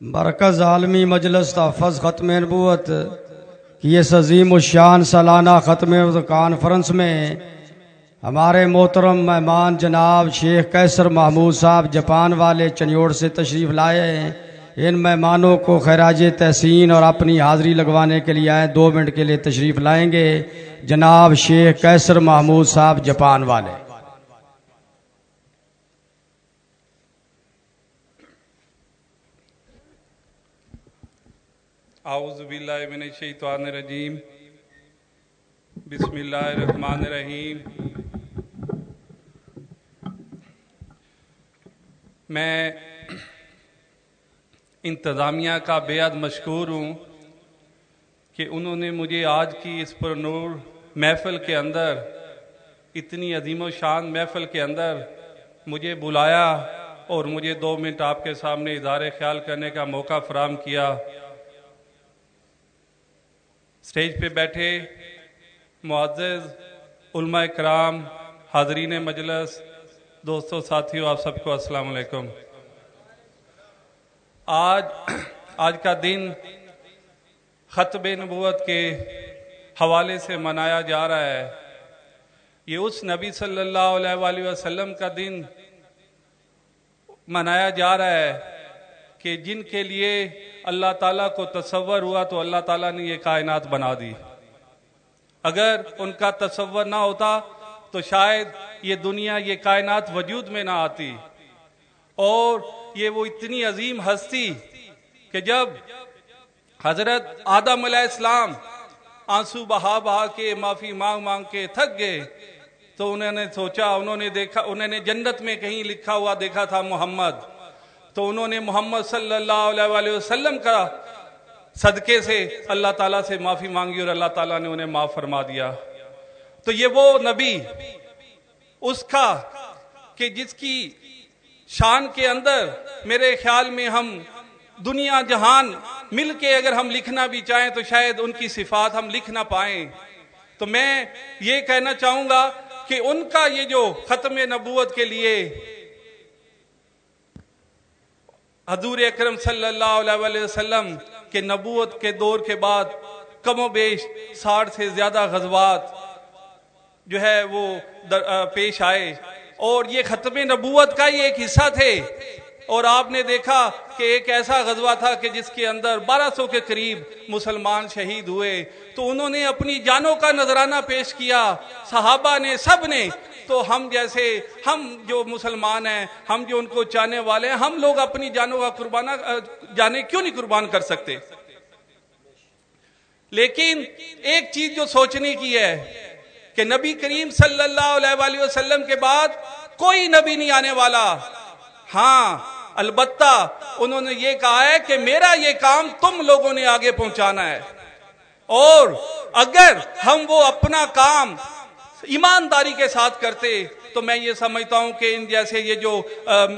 مرکز عالمی مجلس تحفظ ختم نبوت، کی اس عظیم الشان سالانہ ختم کانفرنس میں ہمارے محترم مہمان جناب شیخ کیسر محمود صاحب جاپان والے چنیوڑ سے تشریف لائے ہیں۔ ان مہمانوں کو خراج تحسین اور اپنی حاضری لگوانے کے لیے آئے، دو منٹ کے لیے تشریف لائیں گے۔ جناب شیخ کیسر محمود صاحب جاپان والے۔ اعوذ باللہ من الشیطان الرجیم۔ بسم اللہ الرحمن الرحیم۔ میں انتظامیہ کا بے مشکور ہوں کہ انہوں نے مجھے آج کی اس پر نور محفل کے اندر، اتنی عظیم و شان محفل کے اندر مجھے بلایا اور مجھے دو منٹ آپ کے سامنے ادارے خیال کرنے کا موقع فراہم کیا۔ سٹیج پہ بیٹھے معزز، علماء کرام، حاضرین مجلس دوستوں ساتھیوں آپ سب کو السلام علیکم۔ آج آج کا دن خطب نبوت کے حوالے سے منایا جا رہا ہے۔ یہ اس نبی صلی اللہ علیہ وآلہ وسلم کا دن منایا جا رہا ہے کہ جن کے لیے اللہ تعالیٰ کو تصور ہوا تو اللہ تعالیٰ نے یہ کائنات بنا دی۔ اگر ان کا تصور نہ ہوتا تو شاید یہ دنیا، یہ کائنات وجود میں نہ آتی۔ اور یہ وہ اتنی عظیم ہستی کہ جب حضرت آدم علیہ السلام آنسو بہا بہا کے معافی مانگ مانگ کے تھک گئے تو انہوں نے سوچا، انہوں نے دیکھا، انہوں نے جنت میں کہیں لکھا ہوا دیکھا تھا محمد۔ تو انہوں نے محمد صلی اللہ علیہ وآلہ وسلم کا صدقے سے اللہ تعالیٰ سے معافی مانگی اور اللہ تعالیٰ نے انہیں معاف فرما دیا۔ تو یہ وہ نبی اس کا کہ جس کی شان کے اندر میرے خیال میں ہم دنیا جہان مل کے اگر ہم لکھنا بھی چاہیں تو شاید ان کی صفات ہم لکھ نہ پائیں۔ تو میں یہ کہنا چاہوں گا کہ ان کا یہ جو ختم نبوت کے لیے حضور اکرم صلی اللہ علیہ وسلم کے نبوت کے دور کے بعد کم و بیش ساٹھ سے زیادہ غزوات جو ہے وہ پیش آئے اور یہ ختم نبوت کا ہی ایک حصہ تھے۔ اور آپ نے دیکھا کہ ایک ایسا غزوہ تھا کہ جس کے اندر بارہ سو کے قریب مسلمان شہید ہوئے۔ تو انہوں نے اپنی جانوں کا نظرانہ پیش کیا، صحابہ نے، سب نے۔ تو ہم جیسے، ہم جو مسلمان ہیں، ہم جو ان کو چاہنے والے ہیں، ہم لوگ اپنی جانوں کا قربانہ، جانے کیوں نہیں قربان کر سکتے؟ لیکن ایک چیز جو سوچنے کی ہے کہ نبی کریم صلی اللہ علیہ وآلہ وسلم کے بعد کوئی نبی نہیں آنے والا۔ ہاں البتہ انہوں نے یہ کہا ہے کہ میرا یہ کام تم لوگوں نے آگے پہنچانا ہے۔ اور اگر ہم وہ اپنا کام ایمانداری کے ساتھ کرتے، تو میں یہ سمجھتا ہوں کہ ان جیسے یہ جو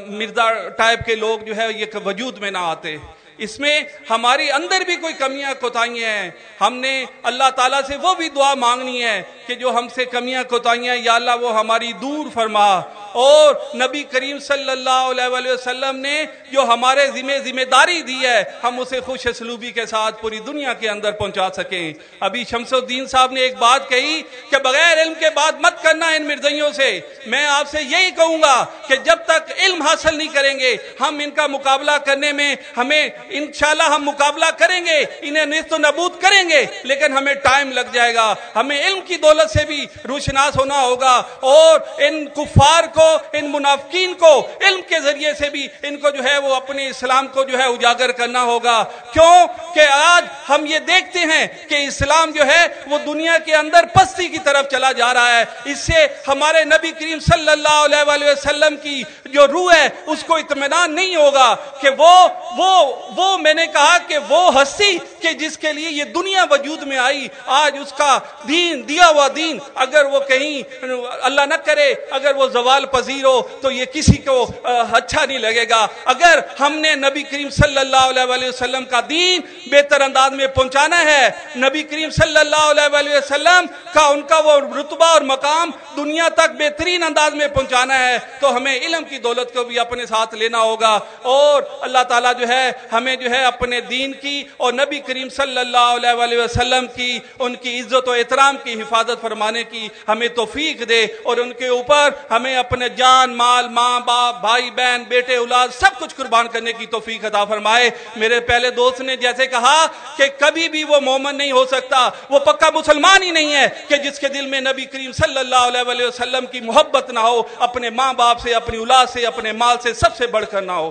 مرزا ٹائپ کے لوگ جو ہے، یہ وجود میں نہ آتے۔ اس میں ہماری اندر بھی کوئی کمیاں، کوتاہیاں ہیں۔ ہم نے اللہ تعالیٰ سے وہ بھی دعا مانگنی ہے کہ جو ہم سے کمیاں، کوتاہیاں، یا اللہ وہ ہماری دور فرما۔ اور نبی کریم صلی اللہ علیہ وسلم نے جو ہمارے ذمہ ذمہ داری دی ہے، ہم اسے خوش اسلوبی کے ساتھ پوری دنیا کے اندر پہنچا سکیں۔ ابھی شمس الدین صاحب نے ایک بات کہی کہ بغیر علم کے بعد مت کرنا ان مرزیوں سے۔ میں آپ سے یہی کہوں گا کہ جب تک علم حاصل نہیں کریں گے، ہم ان کا مقابلہ کرنے میں ہمیں انشاءاللہ ہم مقابلہ کریں گے، انہیں نست و نبود کریں گے، لیکن ہمیں ٹائم لگ جائے گا۔ ہمیں علم کی دولت سے بھی روشناس ہونا ہوگا اور ان کفار کو کو، ان منافقین کو، علم کے ذریعے سے بھی ان کو جو ہے وہ اپنے اسلام کو جو ہے اجاگر کرنا ہوگا۔ کیوں؟ کہ آج ہم یہ دیکھتے ہیں کہ اسلام جو ہے وہ دنیا کے اندر پستی کی طرف چلا جا رہا ہے۔ اس سے ہمارے نبی کریم صلی اللہ علیہ وسلم کی جو روح ہے، اس کو اطمینان نہیں ہوگا کہ وہ وہ وہ میں نے کہا کہ وہ ہستی کہ جس کے لیے یہ دنیا وجود میں آئی، آج اس کا دین، دیا ہوا دین، اگر وہ کہیں اللہ نہ کرے، اگر وہ زوال پذیر ہو تو یہ کسی کو اچھا نہیں لگے گا۔ اگر ہم نے نبی کریم صلی اللہ علیہ وسلم کا دین بہتر انداز میں پہنچانا ہے، نبی کریم صلی اللہ علیہ وسلم کا ان کا وہ رتبہ اور مقام دنیا تک بہترین انداز میں پہنچانا ہے، تو ہمیں علم کی دولت کو بھی اپنے ساتھ لینا ہوگا۔ اور اللہ تعالیٰ جو ہے، ہمیں جو ہے اپنے دین کی اور نبی کریم صلی اللہ علیہ وسلم کی، ان کی عزت و احترام کی حفاظت فرمانے کی ہمیں توفیق دے اور ان کے اوپر ہمیں اپنے اپنے جان، مال، ماں، باپ، بھائی، بہن، بیٹے، اولاد سب کچھ قربان کرنے کی توفیق عطا فرمائے۔ میرے پہلے دوست نے جیسے کہا کہ کبھی بھی وہ مومن نہیں ہو سکتا، وہ پکا مسلمان ہی نہیں ہے کہ جس کے دل میں نبی کریم صلی اللہ علیہ وسلم کی محبت نہ ہو، اپنے ماں باپ سے، اپنی اولاد سے، اپنے مال سے سب سے بڑھ کر نہ ہو۔